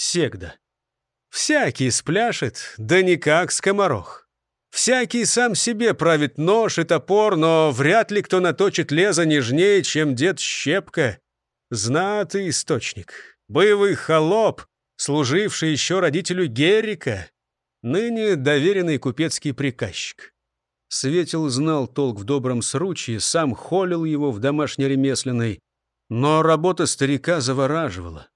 Сегда. Всякий спляшет, да никак скоморох. Всякий сам себе правит нож и топор, но вряд ли кто наточит лезо нежнее, чем дед Щепка. Знатый источник, боевый холоп, служивший еще родителю Геррика, ныне доверенный купецкий приказчик. Светил знал толк в добром сручье, сам холил его в домашней ремесленной, но работа старика завораживала.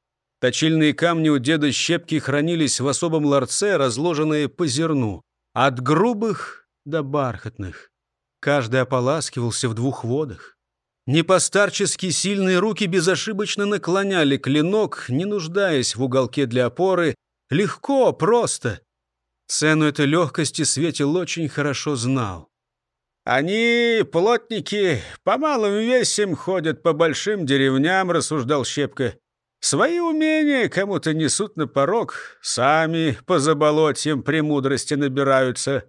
Точильные камни у деда Щепки хранились в особом ларце, разложенные по зерну, от грубых до бархатных. Каждый ополаскивался в двух водах. Непостарчески сильные руки безошибочно наклоняли клинок, не нуждаясь в уголке для опоры. Легко, просто. Цену этой легкости Светил очень хорошо знал. «Они, плотники, по малым весям ходят по большим деревням», — рассуждал Щепка. «Свои умения кому-то несут на порог, сами по заболотьям премудрости набираются».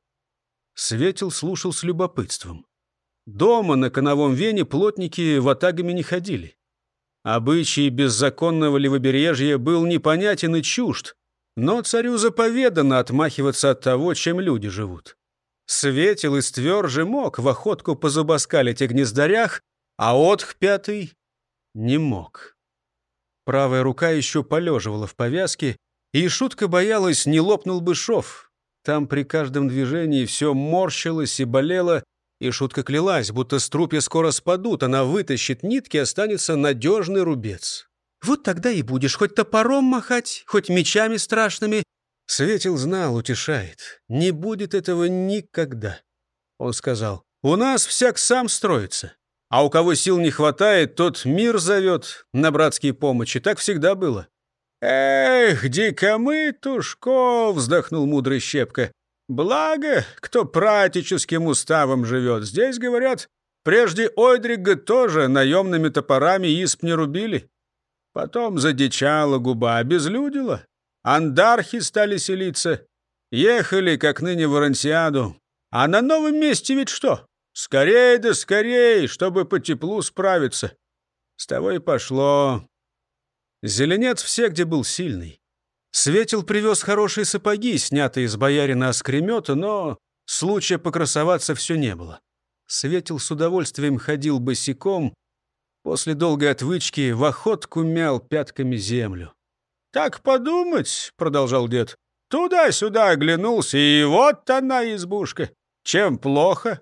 Светил слушал с любопытством. Дома на коновом вене плотники ватагами не ходили. Обычай беззаконного левобережья был непонятен и чужд, но царю заповедано отмахиваться от того, чем люди живут. Светил и стверже мог в охотку позубоскалить о гнездарях, а отх пятый не мог. Правая рука еще полеживала в повязке, и шутка боялась, не лопнул бы шов. Там при каждом движении все морщилось и болело, и шутка клялась, будто струпья скоро спадут, она вытащит нитки, останется надежный рубец. Вот тогда и будешь хоть топором махать, хоть мечами страшными. Светил знал, утешает. Не будет этого никогда. Он сказал, у нас всяк сам строится. А у кого сил не хватает, тот мир зовет на братские помощи. Так всегда было. «Эх, дикомытушко!» — вздохнул мудрый щепка. Благо, кто пратическим уставом живет. Здесь, говорят, прежде Ойдрига тоже наемными топорами исп не рубили. Потом задичала губа, обезлюдила. Андархи стали селиться. Ехали, как ныне в Орансиаду. А на новом месте ведь что? Скорей да скорей, чтобы по теплу справиться. С того и пошло. Зеленец все, где был сильный. Светил привез хорошие сапоги, снятые с боярина оскремета, но случая покрасоваться все не было. Светил с удовольствием ходил босиком, после долгой отвычки в охотку мял пятками землю. «Так подумать», — продолжал дед, — «туда-сюда оглянулся, и вот она избушка. Чем плохо?»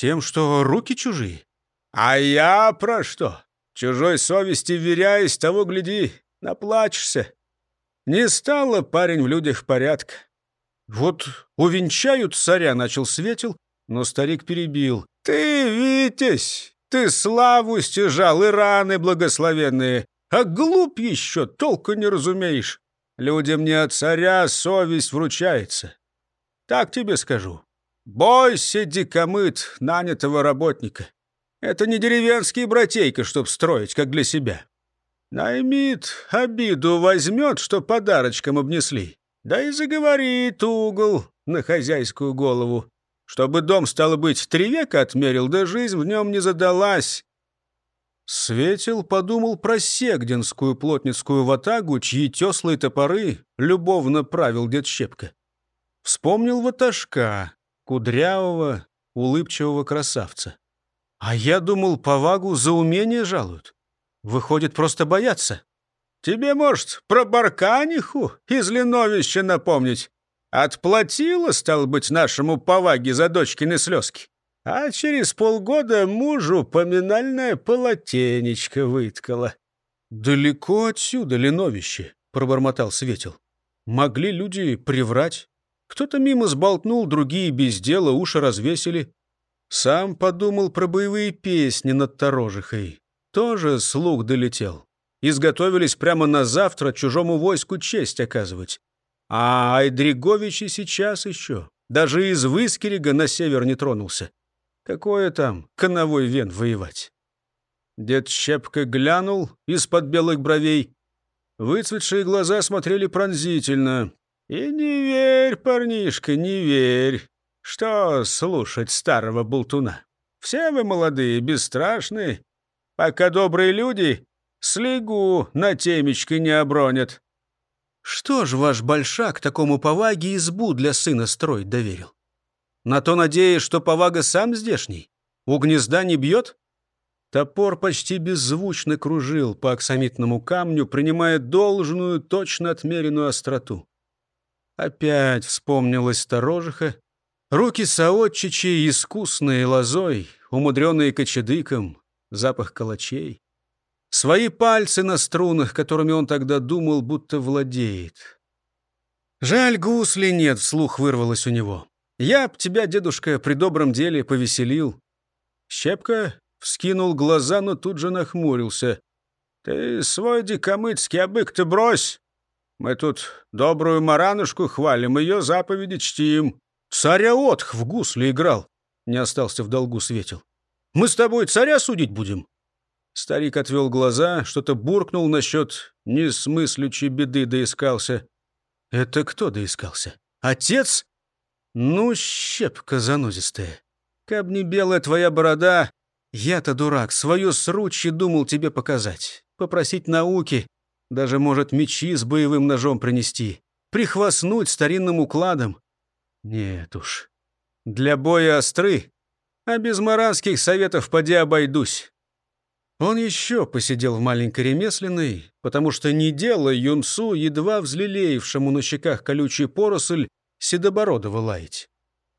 «Тем, что руки чужие». «А я про что? Чужой совести веряясь, того гляди, наплачешься. Не стало парень в людях порядка. Вот увенчают царя, начал Светил, но старик перебил. Ты, Витязь, ты славу стяжал и раны благословенные, а глуп еще, толку не разумеешь. Людям не от царя совесть вручается. Так тебе скажу. Бойся, дикомыт, нанятого работника. Это не деревенский братейка, чтоб строить, как для себя. Наймит, обиду возьмет, что подарочком обнесли. Да и заговорит угол на хозяйскую голову. Чтобы дом, стало быть, три века отмерил, да жизнь в нем не задалась. Светил подумал про сегдинскую плотницкую ватагу, чьи теслые топоры любовно правил дед Щепка. Вспомнил ватажка, кудрявого, улыбчивого красавца. А я думал, повагу за умение жалуют. Выходит, просто боятся. Тебе, может, про барканиху из Леновища напомнить? Отплатила, стал быть, нашему поваге за дочкины слезки. А через полгода мужу поминальное полотенечко выткала. «Далеко отсюда, Леновище», — пробормотал Светил. «Могли люди приврать. Кто-то мимо сболтнул, другие без дела уши развесили. Сам подумал про боевые песни над Торожихой. Тоже слух долетел. Изготовились прямо на завтра чужому войску честь оказывать. А Айдригович и сейчас еще. Даже из Выскерега на север не тронулся. Какое там коновой вен воевать? Дед Щепка глянул из-под белых бровей. Выцветшие глаза смотрели пронзительно. «И не верь, парнишка, не верь. Что слушать старого болтуна? Все вы молодые, бесстрашные, пока добрые люди слегу на темечко не обронят. Что ж ваш большак такому поваге избу для сына строить доверил? На то надеясь, что повага сам здешний? У гнезда не бьет? Топор почти беззвучно кружил по оксамитному камню, принимая должную, точно отмеренную остроту. Опять вспомнилась сторожиха. Руки соотчичи, искусные лозой, умудренные кочедыком, запах калачей. Свои пальцы на струнах, которыми он тогда думал, будто владеет. «Жаль, гусли нет», — вслух вырвалось у него. «Я б тебя, дедушка, при добром деле повеселил». Щепка вскинул глаза, но тут же нахмурился. «Ты свой дикомыцкий обык-то брось! Мы тут добрую маранушку хвалим, ее заповеди чтим. Царя Отх в гусле играл!» Не остался в долгу светил. «Мы с тобой царя судить будем?» Старик отвел глаза, что-то буркнул насчет несмыслючей беды доискался. «Это кто доискался? Отец?» «Ну, щепка занозистая. Каб не белая твоя борода, я-то дурак, свое сручье думал тебе показать, попросить науки, даже, может, мечи с боевым ножом принести, прихвастнуть старинным укладом. Нет уж, для боя остры, а без маранских советов поди обойдусь. Он еще посидел в маленькой ремесленной, потому что не дело юнцу, едва взлелеевшему на щеках колючий поросль, седобородого лаять.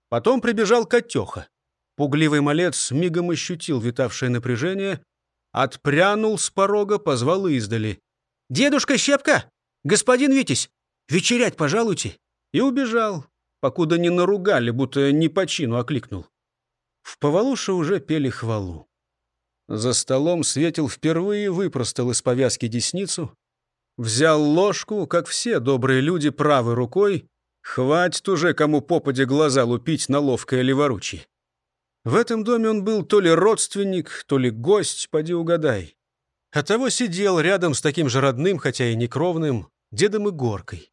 Потом прибежал Котеха. Пугливый малец мигом ощутил витавшее напряжение, отпрянул с порога, позвал издали. «Дедушка Щепка! Господин Витязь! Вечерять пожалуйте!» И убежал, покуда не наругали, будто не по чину окликнул. В Повалуше уже пели хвалу. За столом Светил впервые выпростал из повязки десницу, взял ложку, как все добрые люди, правой рукой, хватит уже кому попаде глаза лупить на ловкое леворучие. В этом доме он был то ли родственник, то ли гость, поди угадай. Оттого сидел рядом с таким же родным, хотя и некровным, дедом и горкой.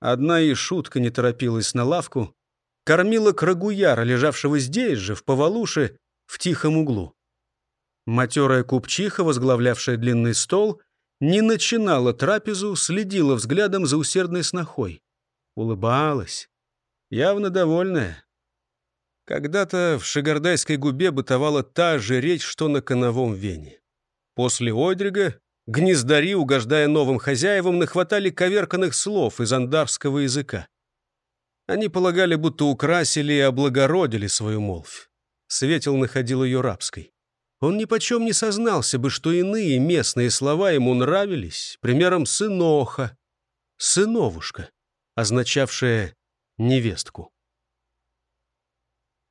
Одна и шутка не торопилась на лавку, кормила крагуяра, лежавшего здесь же, в повалуше, в тихом углу. Матерая купчиха, возглавлявшая длинный стол, не начинала трапезу, следила взглядом за усердной снохой. Улыбалась, явно довольная. Когда-то в Шигардайской губе бытовала та же речь, что на коновом вене. После Ойдрига гнездари, угождая новым хозяевам, нахватали коверканных слов из андарского языка. Они полагали, будто украсили и облагородили свою молвь. Светил находил ее рабской. Он ни почем не сознался бы, что иные местные слова ему нравились, примером «сыноха», «сыновушка», означавшая невестку.